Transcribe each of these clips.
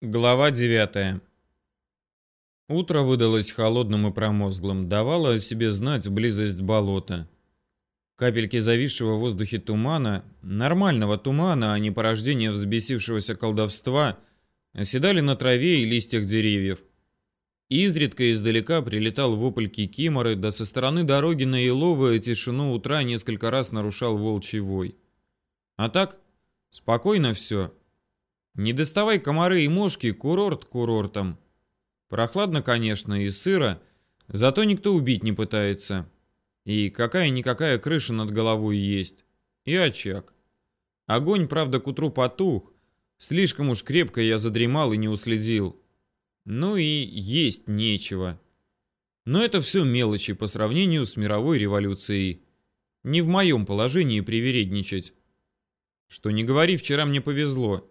Глава 9. Утро выдалось холодным и промозглым, давало о себе знать близость болота. Капельки зависшего в воздухе тумана, нормального тумана, а не порождения взбесившегося колдовства, оседали на траве и листьях деревьев. Изредка издалека прилетал вопль кикиморы, да со стороны дороги на еловую тишину утра несколько раз нарушал волчий вой. А так, спокойно все, не доставай комары и мошки, курорт курортом. Прохладно, конечно, и сыро, зато никто убить не пытается. И какая-никакая крыша над головой есть. И очаг. Огонь, правда, к утру потух. Слишком уж крепко я задремал и не уследил. Ну и есть нечего. Но это все мелочи по сравнению с мировой революцией. Не в моем положении привередничать. Что не говори, вчера мне повезло.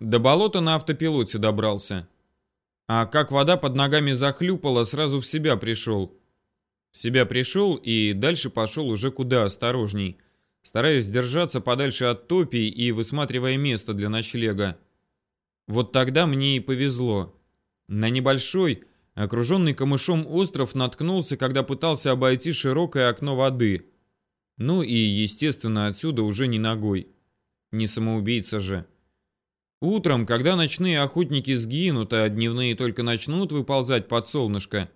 До болота на автопилоте добрался. А как вода под ногами захлюпала, сразу в себя пришел. В себя пришел и дальше пошел уже куда осторожней, стараясь держаться подальше от топий и высматривая место для ночлега. Вот тогда мне и повезло. На небольшой, окруженный камышом остров наткнулся, когда пытался обойти широкое окно воды. Ну и, естественно, отсюда уже не ногой. Не самоубийца же. Утром, когда ночные охотники сгинут, а дневные только начнут выползать под солнышко,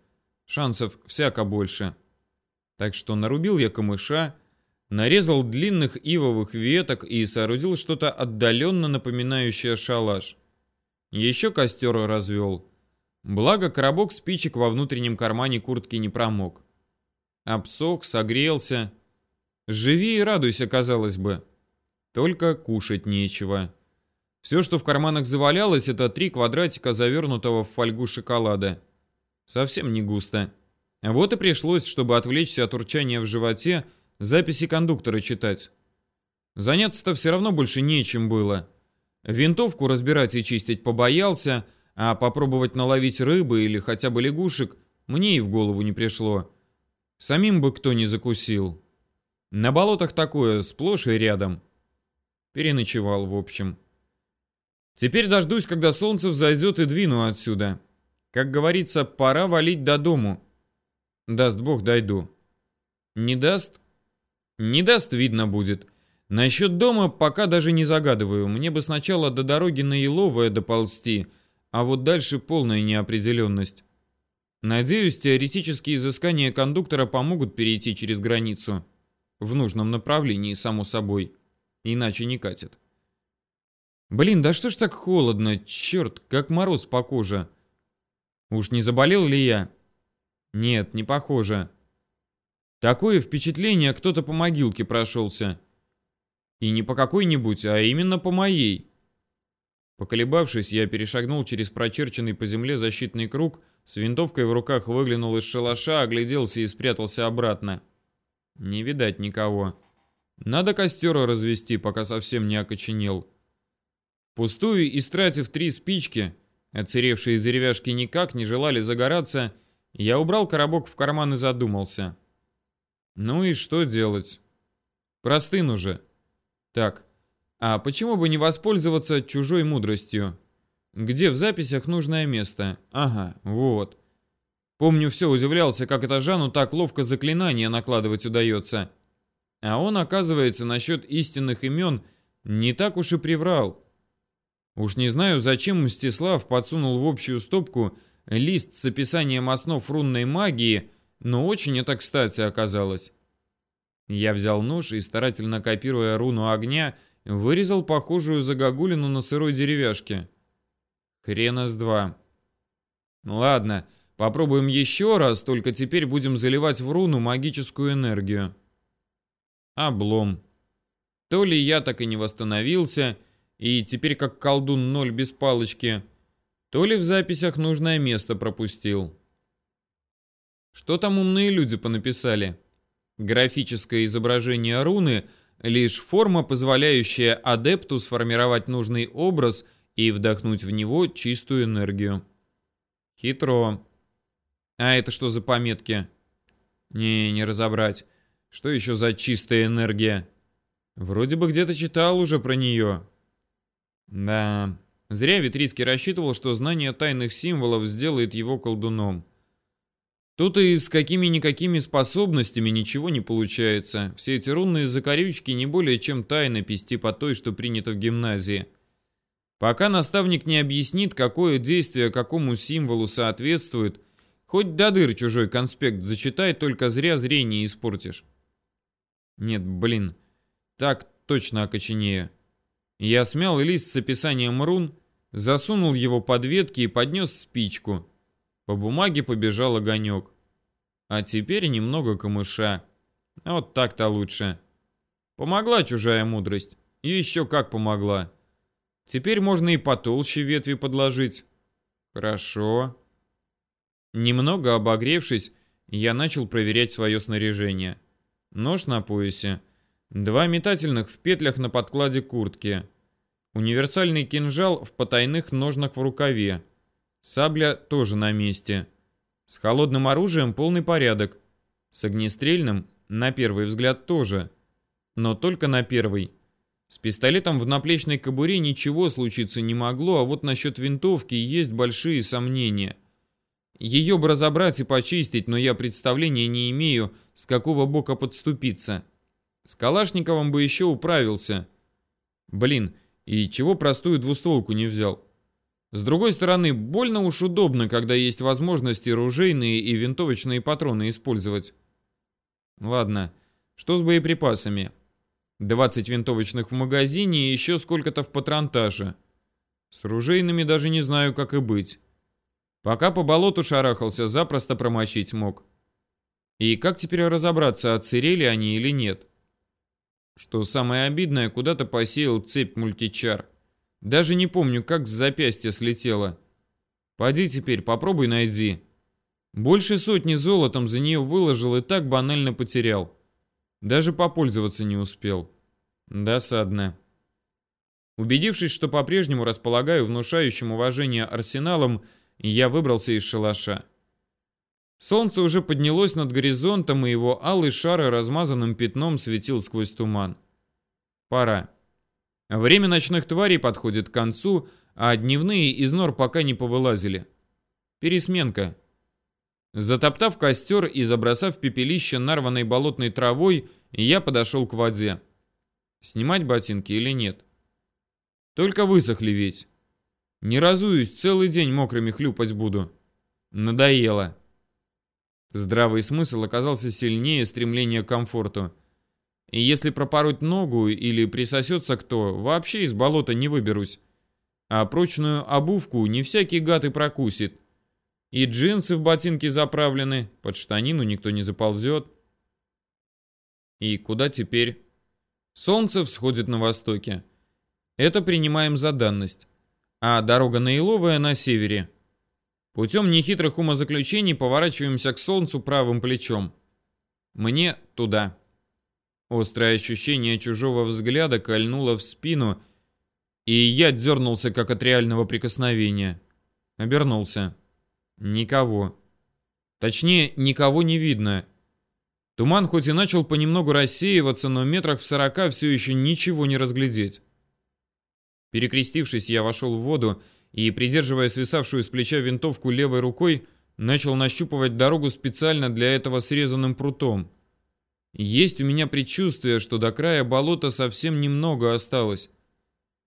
шансов всяко больше. Так что нарубил я камыша, нарезал длинных ивовых веток и соорудил что-то отдаленно напоминающее шалаш. Еще костер развел. Благо, коробок спичек во внутреннем кармане куртки не промок. Обсох, согрелся. Живи и радуйся, казалось бы. Только кушать нечего. Все, что в карманах завалялось, это три квадратика завернутого в фольгу шоколада. Совсем не густо. Вот и пришлось, чтобы отвлечься от урчания в животе, записи кондуктора читать. Заняться-то все равно больше нечем было. Винтовку разбирать и чистить побоялся, а попробовать наловить рыбы или хотя бы лягушек мне и в голову не пришло. Самим бы кто не закусил. На болотах такое, сплошь и рядом. Переночевал, в общем. Теперь дождусь, когда солнце взойдет и двину отсюда. Как говорится, пора валить до дому. Даст Бог, дойду. Не даст? Не даст, видно будет. Насчет дома пока даже не загадываю. Мне бы сначала до дороги на Еловое доползти, а вот дальше полная неопределенность. Надеюсь, теоретические изыскания кондуктора помогут перейти через границу. В нужном направлении, само собой. Иначе не катит. Блин, да что ж так холодно? Черт, как мороз по коже. Уж не заболел ли я? Нет, не похоже. Такое впечатление, кто-то по могилке прошелся. И не по какой-нибудь, а именно по моей. Поколебавшись, я перешагнул через прочерченный по земле защитный круг, с винтовкой в руках выглянул из шалаша, огляделся и спрятался обратно. Не видать никого. Надо костер развести, пока совсем не окоченел. Пустую, истратив три спички, отсыревшие деревяшки никак не желали загораться, я убрал коробок в карман и задумался. Ну и что делать? Простын уже. Так, а почему бы не воспользоваться чужой мудростью? Где в записях нужное место? Ага, вот. Помню, все удивлялся, как это Жану так ловко заклинания накладывать удается. А он, оказывается, насчет истинных имен не так уж и приврал. Уж не знаю, зачем Мстислав подсунул в общую стопку лист с описанием основ рунной магии, но очень это кстати оказалось. Я взял нож и, старательно копируя руну огня, вырезал похожую загогулину на сырой деревяшке. Хрена с два. Ладно, попробуем еще раз, только теперь будем заливать в руну магическую энергию. Облом. То ли я так и не восстановился, и теперь как колдун ноль без палочки, то ли в записях нужное место пропустил. Что там умные люди понаписали? Графическое изображение руны — лишь форма, позволяющая адепту сформировать нужный образ и вдохнуть в него чистую энергию. Хитро. А это что за пометки? Не, не разобрать. Что еще за чистая энергия? Вроде бы где-то читал уже про нее. Да, Зря Витрицкий рассчитывал, что знание тайных символов сделает его колдуном. Тут и с какими-никакими способностями ничего не получается. Все эти рунные закорючки не более чем тайнопись типа той, что принято в гимназии. Пока наставник не объяснит, какое действие какому символу соответствует, хоть до дыр чужой конспект зачитай, только зря зрение испортишь. Нет, блин, так точно окоченею. Я смял лист с описанием рун, засунул его под ветки и поднес спичку. По бумаге побежал огонек. А теперь немного камыша. Вот так-то лучше. Помогла чужая мудрость. И еще как помогла. Теперь можно и потолще ветви подложить. Хорошо. Немного обогревшись, я начал проверять свое снаряжение. Нож на поясе. Два метательных в петлях на подкладе куртки. Универсальный кинжал в потайных ножнах в рукаве. Сабля тоже на месте. С холодным оружием полный порядок. С огнестрельным, на первый взгляд, тоже. Но только на первый. С пистолетом в наплечной кобуре ничего случиться не могло, а вот насчет винтовки есть большие сомнения. Ее бы разобрать и почистить, но я представления не имею, с какого бока подступиться. С Калашниковым бы еще управился. Блин, и чего простую двустволку не взял? С другой стороны, больно уж удобно, когда есть возможности ружейные и винтовочные патроны использовать. Ладно, что с боеприпасами? 20 винтовочных в магазине и еще сколько-то в патронтаже. С ружейными даже не знаю, как и быть. Пока по болоту шарахался, запросто промочить мог. И как теперь разобраться, отсырели они или нет? Что самое обидное, куда-то посеял цепь мультичар. Даже не помню, как с запястья слетела. Поди теперь, попробуй найди. Больше сотни золотом за нее выложил и так банально потерял. Даже попользоваться не успел. Досадно. Убедившись, что по-прежнему располагаю внушающим уважение арсеналом, я выбрался из шалаша. Солнце уже поднялось над горизонтом, и его алый шар размазанным пятном светил сквозь туман. Пора. Время ночных тварей подходит к концу, а дневные из нор пока не повылазили. Пересменка. Затоптав костер и забросав пепелище нарванной болотной травой, я подошел к воде. Снимать ботинки или нет? Только высохли ведь. Не разуюсь, целый день мокрыми хлюпать буду. Надоело. Здравый смысл оказался сильнее стремления к комфорту. И если пропороть ногу или присосется кто, вообще из болота не выберусь. А прочную обувку не всякий гад и прокусит. И джинсы в ботинки заправлены, под штанину никто не заползет. И куда теперь? Солнце всходит на востоке. Это принимаем за данность. А дорога на Иловая на севере. Путем нехитрых умозаключений поворачиваемся к солнцу правым плечом. Мне туда. Острое ощущение чужого взгляда кольнуло в спину, и я дернулся как от реального прикосновения. Обернулся. Никого. Точнее, никого не видно. Туман хоть и начал понемногу рассеиваться, но метрах в сорока все еще ничего не разглядеть. Перекрестившись, я вошел в воду и, придерживая свисавшую с плеча винтовку левой рукой, начал нащупывать дорогу специально для этого срезанным прутом. Есть у меня предчувствие, что до края болота совсем немного осталось.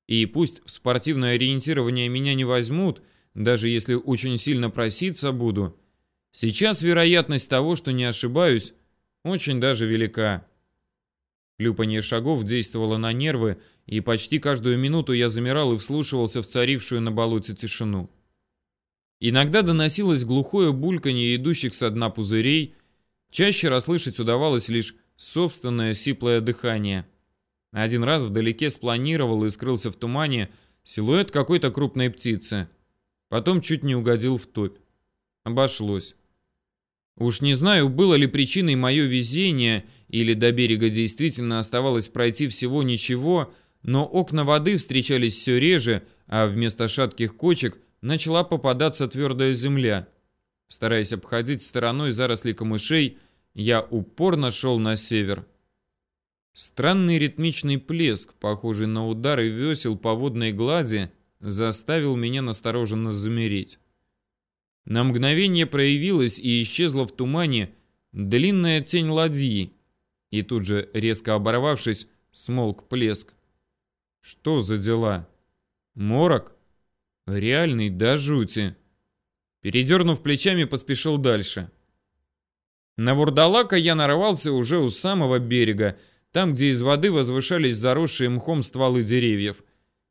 И пусть в спортивное ориентирование меня не возьмут – даже если очень сильно проситься буду, сейчас вероятность того, что не ошибаюсь, очень даже велика. Клюпанье шагов действовало на нервы, и почти каждую минуту я замирал и вслушивался в царившую на болоте тишину. Иногда доносилось глухое бульканье идущих со дна пузырей, чаще расслышать удавалось лишь собственное сиплое дыхание. Один раз вдалеке спланировал и скрылся в тумане силуэт какой-то крупной птицы. Потом чуть не угодил в топь. Обошлось. Уж не знаю, было ли причиной мое везение, или до берега действительно оставалось пройти всего ничего, но окна воды встречались все реже, а вместо шатких кочек начала попадаться твердая земля. Стараясь обходить стороной заросли камышей, я упорно шел на север. Странный ритмичный плеск, похожий на удары весел по водной глади, заставил меня настороженно замереть. На мгновение проявилась и исчезла в тумане длинная тень ладьи, и тут же, резко оборвавшись, смолк плеск. Что за дела? Морок? Реальный до жути. Передернув плечами, поспешил дальше. На вурдалака я нарвался уже у самого берега, там, где из воды возвышались заросшие мхом стволы деревьев.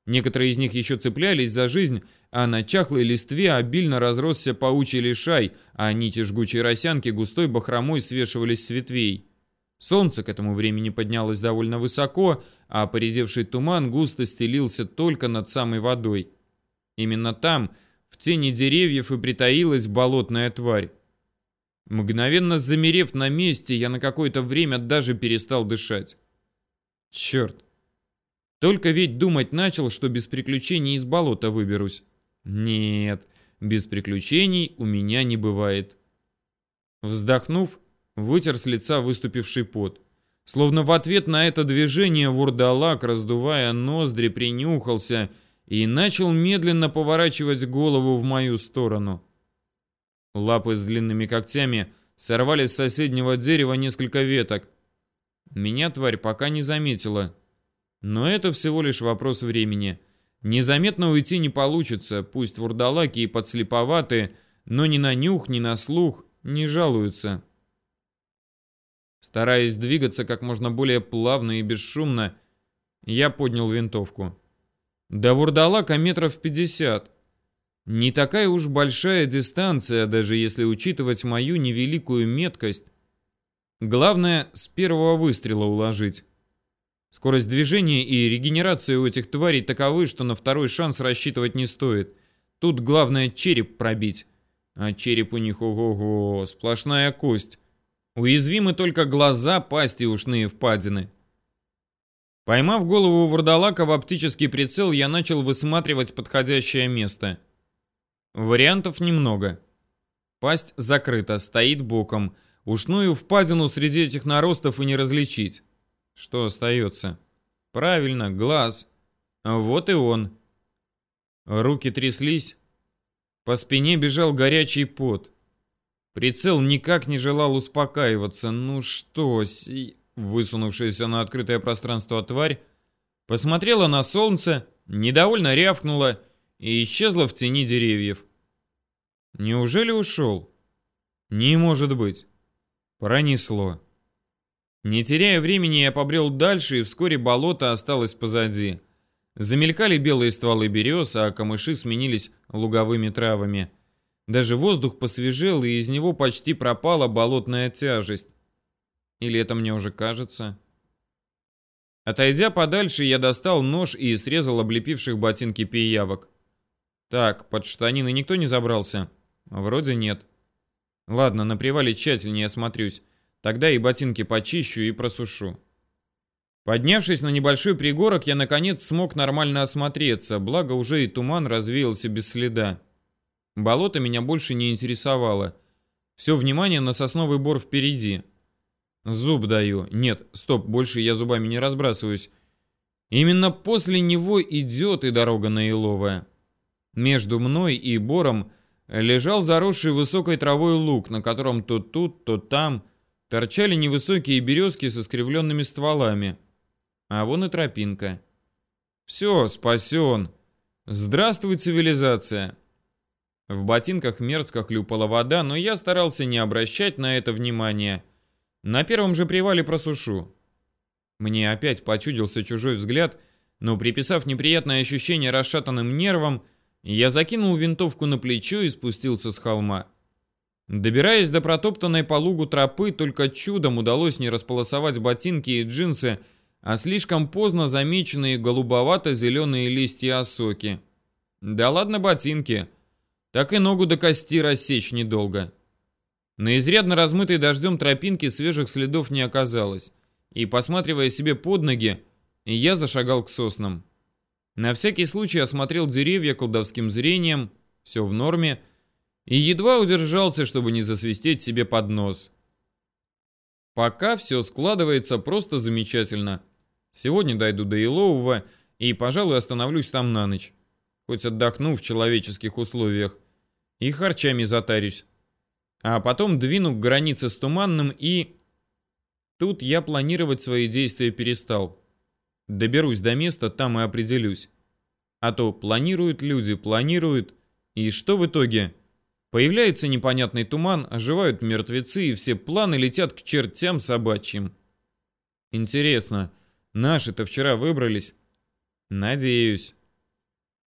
Некоторые из них еще цеплялись за жизнь, а на чахлой листве обильно разросся паучий лишай, а нити жгучей росянки густой бахромой свешивались с ветвей. Солнце к этому времени поднялось довольно высоко, а поредевший туман густо стелился только над самой водой. Именно там, в тени деревьев, и притаилась болотная тварь. Мгновенно замерев на месте, я на какое-то время даже перестал дышать. Черт. Только ведь думать начал, что без приключений из болота выберусь. Нет, без приключений у меня не бывает. Вздохнув, вытер с лица выступивший пот. Словно в ответ на это движение вурдалак, раздувая ноздри, принюхался и начал медленно поворачивать голову в мою сторону. Лапы с длинными когтями сорвали с соседнего дерева несколько веток. Меня тварь пока не заметила. Но это всего лишь вопрос времени. Незаметно уйти не получится, пусть вурдалаки и подслеповаты, но ни на нюх, ни на слух не жалуются. Стараясь двигаться как можно более плавно и бесшумно, я поднял винтовку. До вурдалака метров пятьдесят. Не такая уж большая дистанция, даже если учитывать мою невеликую меткость. Главное, с первого выстрела уложить. Скорость движения и регенерация у этих тварей таковы, что на второй шанс рассчитывать не стоит. Тут главное череп пробить. А череп у них, ого-го, сплошная кость. Уязвимы только глаза, пасть и ушные впадины. Поймав голову вурдалака в оптический прицел, я начал высматривать подходящее место. Вариантов немного. Пасть закрыта, стоит боком. Ушную впадину среди этих наростов и не различить. Что остается? Правильно, глаз. Вот и он. Руки тряслись. По спине бежал горячий пот. Прицел никак не желал успокаиваться. Ну что, си... Высунувшаяся на открытое пространство тварь посмотрела на солнце, недовольно рявкнула и исчезла в тени деревьев. Неужели ушел? Не может быть. Пронесло. Не теряя времени, я побрел дальше, и вскоре болото осталось позади. Замелькали белые стволы берез, а камыши сменились луговыми травами. Даже воздух посвежел, и из него почти пропала болотная тяжесть. Или это мне уже кажется? Отойдя подальше, я достал нож и срезал облепивших ботинки пиявок. Так, под штанины никто не забрался? Вроде нет. Ладно, на привале тщательнее осмотрюсь. Тогда и ботинки почищу и просушу. Поднявшись на небольшой пригорок, я наконец смог нормально осмотреться, благо уже и туман развеялся без следа. Болото меня больше не интересовало. Все внимание на сосновый бор впереди. Зуб даю. Нет, стоп, больше я зубами не разбрасываюсь. Именно после него идет и дорога на Иловое. Между мной и бором лежал заросший высокой травой луг, на котором то тут, то там торчали невысокие березки с искривленными стволами. А вон и тропинка. Все, спасен. Здравствуй, цивилизация. В ботинках мерзко хлюпала вода, но я старался не обращать на это внимания. На первом же привале просушу. Мне опять почудился чужой взгляд, но приписав неприятное ощущение расшатанным нервам, я закинул винтовку на плечо и спустился с холма. Добираясь до протоптанной по лугу тропы, только чудом удалось не располосовать ботинки и джинсы, а слишком поздно замеченные голубовато-зеленые листья осоки. Да ладно ботинки, так и ногу до кости рассечь недолго. На изрядно размытой дождем тропинке свежих следов не оказалось, и, посматривая себе под ноги, я зашагал к соснам. На всякий случай осмотрел деревья колдовским зрением, все в норме, и едва удержался, чтобы не засвистеть себе под нос. Пока все складывается просто замечательно. Сегодня дойду до Илового и, пожалуй, остановлюсь там на ночь. хоть отдохну в человеческих условиях, и харчами затарюсь. А потом двину к границе с Туманным и... Тут я планировать свои действия перестал. Доберусь до места, там и определюсь. А то планируют люди, планируют, и что в итоге? Появляется непонятный туман, оживают мертвецы, и все планы летят к чертям собачьим. Интересно, наши-то вчера выбрались? Надеюсь.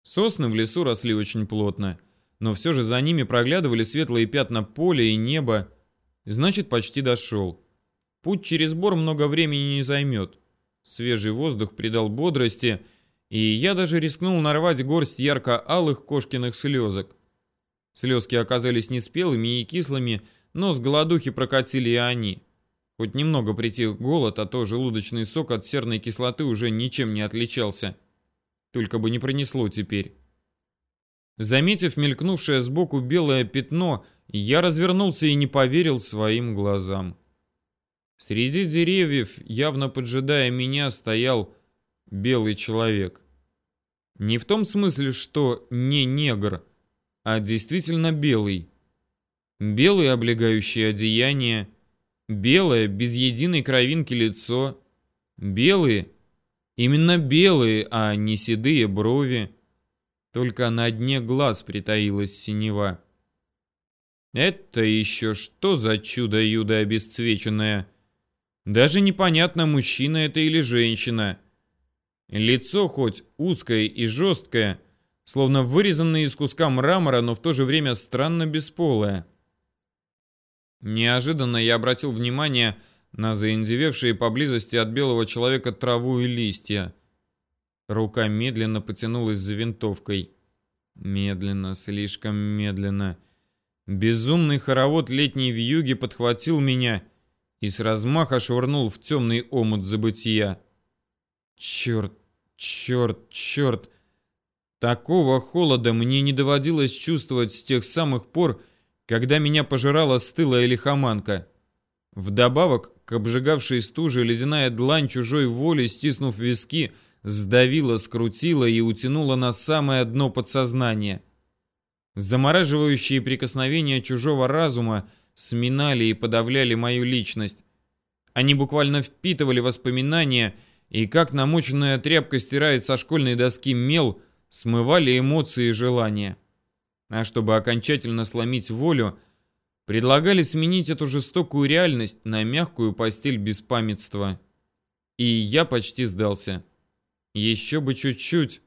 Сосны в лесу росли очень плотно, но все же за ними проглядывали светлые пятна поля и неба. Значит, почти дошел. Путь через бор много времени не займет. Свежий воздух придал бодрости, и я даже рискнул нарвать горсть ярко-алых кошкиных слезок. Слезки оказались неспелыми и кислыми, но с голодухи прокатили и они. Хоть немного притих голод, а то желудочный сок от серной кислоты уже ничем не отличался. Только бы не пронесло теперь. Заметив мелькнувшее сбоку белое пятно, я развернулся и не поверил своим глазам. Среди деревьев, явно поджидая меня, стоял белый человек. Не в том смысле, что не негр, а действительно белый. Белые облегающие одеяния, белое, без единой кровинки лицо, белые, именно белые, а не седые брови. Только на дне глаз притаилась синева. Это еще что за чудо-юдо обесцвеченное? Даже непонятно, мужчина это или женщина. Лицо хоть узкое и жесткое, словно вырезанное из куска мрамора, но в то же время странно бесполое. Неожиданно я обратил внимание на заиндевевшие поблизости от белого человека траву и листья. Рука медленно потянулась за винтовкой. Медленно, слишком медленно. Безумный хоровод летней вьюги подхватил меня и с размаха швырнул в темный омут забытия. Черт, черт, черт. Такого холода мне не доводилось чувствовать с тех самых пор, когда меня пожирала стылая лихоманка. Вдобавок к обжигавшей стуже ледяная длань чужой воли, стиснув виски, сдавила, скрутила и утянула на самое дно подсознания. Замораживающие прикосновения чужого разума сминали и подавляли мою личность. Они буквально впитывали воспоминания и, как намоченная тряпка стирает со школьной доски мел, смывали эмоции и желания. А чтобы окончательно сломить волю, предлагали сменить эту жестокую реальность на мягкую постель беспамятства. И я почти сдался. Еще бы чуть-чуть.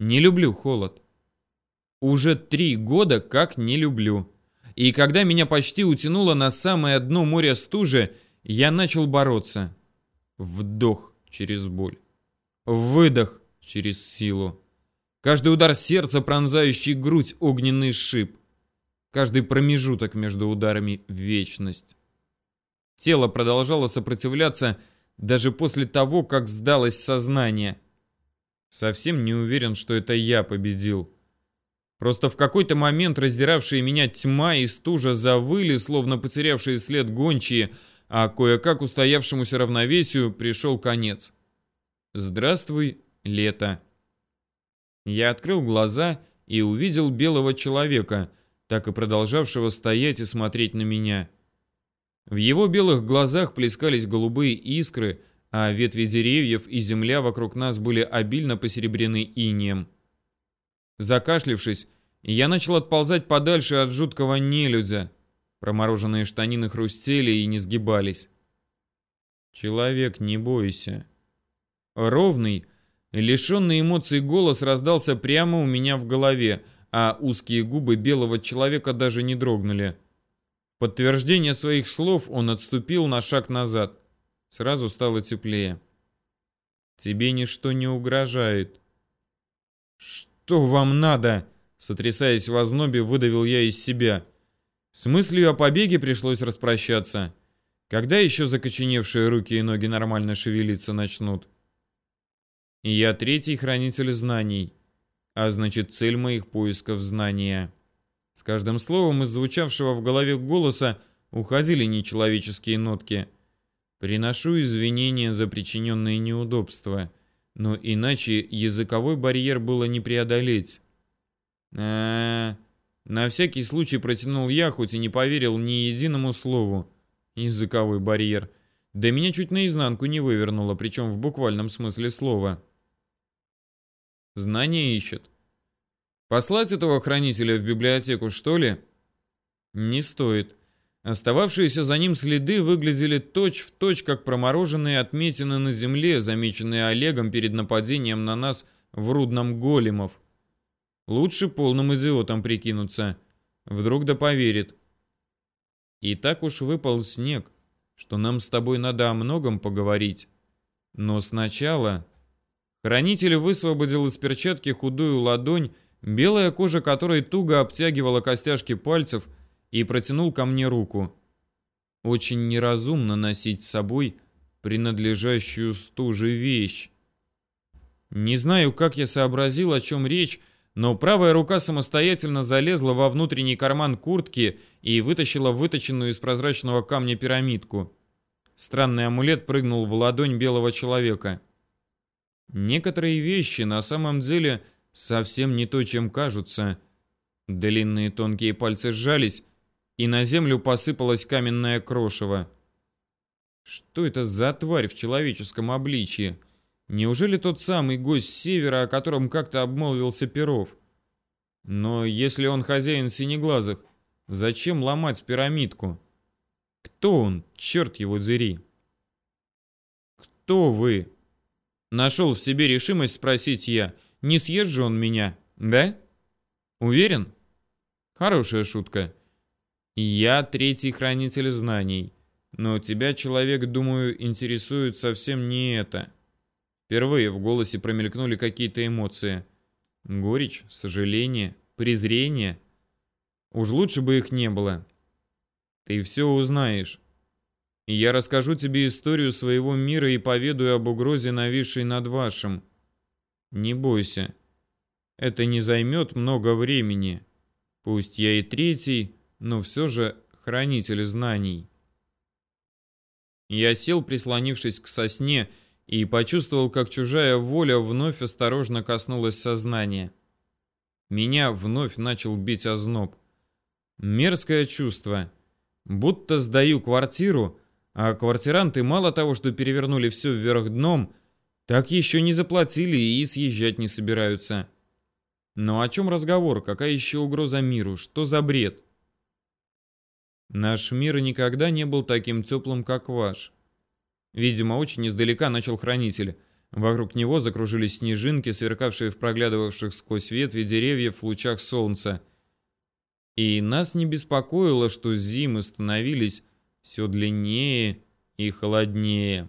Не люблю холод. Уже три года как не люблю. И когда меня почти утянуло на самое дно моря стужи, я начал бороться. Вдох через боль. Выдох через силу. Каждый удар сердца, пронзающий грудь, огненный шип. Каждый промежуток между ударами — вечность. Тело продолжало сопротивляться даже после того, как сдалось сознание. Совсем не уверен, что это я победил. Просто в какой-то момент раздиравшие меня тьма и стужа завыли, словно потерявшие след гончие, а кое-как устоявшемуся равновесию пришел конец. Здравствуй, лето. Я открыл глаза и увидел белого человека, так и продолжавшего стоять и смотреть на меня. В его белых глазах плескались голубые искры, а ветви деревьев и земля вокруг нас были обильно посеребрены инеем. Закашлившись, я начал отползать подальше от жуткого нелюдя. Промороженные штанины хрустели и не сгибались. «Человек, не бойся». Ровный, лишенный эмоций голос раздался прямо у меня в голове, а узкие губы белого человека даже не дрогнули. Подтверждение своих слов он отступил на шаг назад. Сразу стало теплее. «Тебе ничто не угрожает». «Что вам надо?» Сотрясаясь в ознобе, выдавил я из себя. С мыслью о побеге пришлось распрощаться. Когда еще закоченевшие руки и ноги нормально шевелиться начнут? Я третий хранитель знаний, а значит цель моих поисков знания. С каждым словом из звучавшего в голове голоса уходили нечеловеческие нотки. Приношу извинения за причиненные неудобства. но иначе языковой барьер было не преодолеть. А, -а, на всякий случай протянул я, хоть и не поверил ни единому слову. Языковой барьер. Да меня чуть наизнанку не вывернуло, причем в буквальном смысле слова. Знания ищет. Послать этого хранителя в библиотеку, что ли? Не стоит. Остававшиеся за ним следы выглядели точь-в-точь, точь, как промороженные отметины на земле, замеченные Олегом перед нападением на нас в Рудном Големов. Лучше полным идиотом прикинуться. Вдруг да поверит. И так уж выпал снег, что нам с тобой надо о многом поговорить. Но сначала... Хранитель высвободил из перчатки худую ладонь, белая кожа которой туго обтягивала костяшки пальцев, и протянул ко мне руку. Очень неразумно носить с собой принадлежащую стуже вещь. Не знаю, как я сообразил, о чем речь, но правая рука самостоятельно залезла во внутренний карман куртки и вытащила выточенную из прозрачного камня пирамидку. Странный амулет прыгнул в ладонь белого человека. Некоторые вещи на самом деле совсем не то, чем кажутся. Длинные тонкие пальцы сжались, и на землю посыпалось каменное крошево. Что это за тварь в человеческом обличье? Неужели тот самый гость севера, о котором как-то обмолвился Перов? Но если он хозяин синеглазых, зачем ломать пирамидку? Кто он, черт его дзери? Кто вы? Нашел в себе решимость спросить я. Не съест же он меня, да? Уверен? Хорошая шутка. Я третий хранитель знаний. Но тебя, человек, думаю, интересует совсем не это. Впервые в голосе промелькнули какие-то эмоции. Горечь, сожаление, презрение. Уж лучше бы их не было. Ты все узнаешь. Я расскажу тебе историю своего мира и поведаю об угрозе, нависшей над вашим. Не бойся. Это не займет много времени. Пусть я и третий, но все же хранитель знаний. Я сел, прислонившись к сосне, и почувствовал, как чужая воля вновь осторожно коснулась сознания. Меня вновь начал бить озноб. Мерзкое чувство. Будто сдаю квартиру, а квартиранты мало того, что перевернули все вверх дном, так еще не заплатили и съезжать не собираются. Но о чем разговор? Какая еще угроза миру? Что за бред? Наш мир никогда не был таким теплым, как ваш. Видимо, очень издалека начал хранитель. Вокруг него закружились снежинки, сверкавшие в проглядывавших сквозь ветви деревьев в лучах солнца. И нас не беспокоило, что зимы становились все длиннее и холоднее.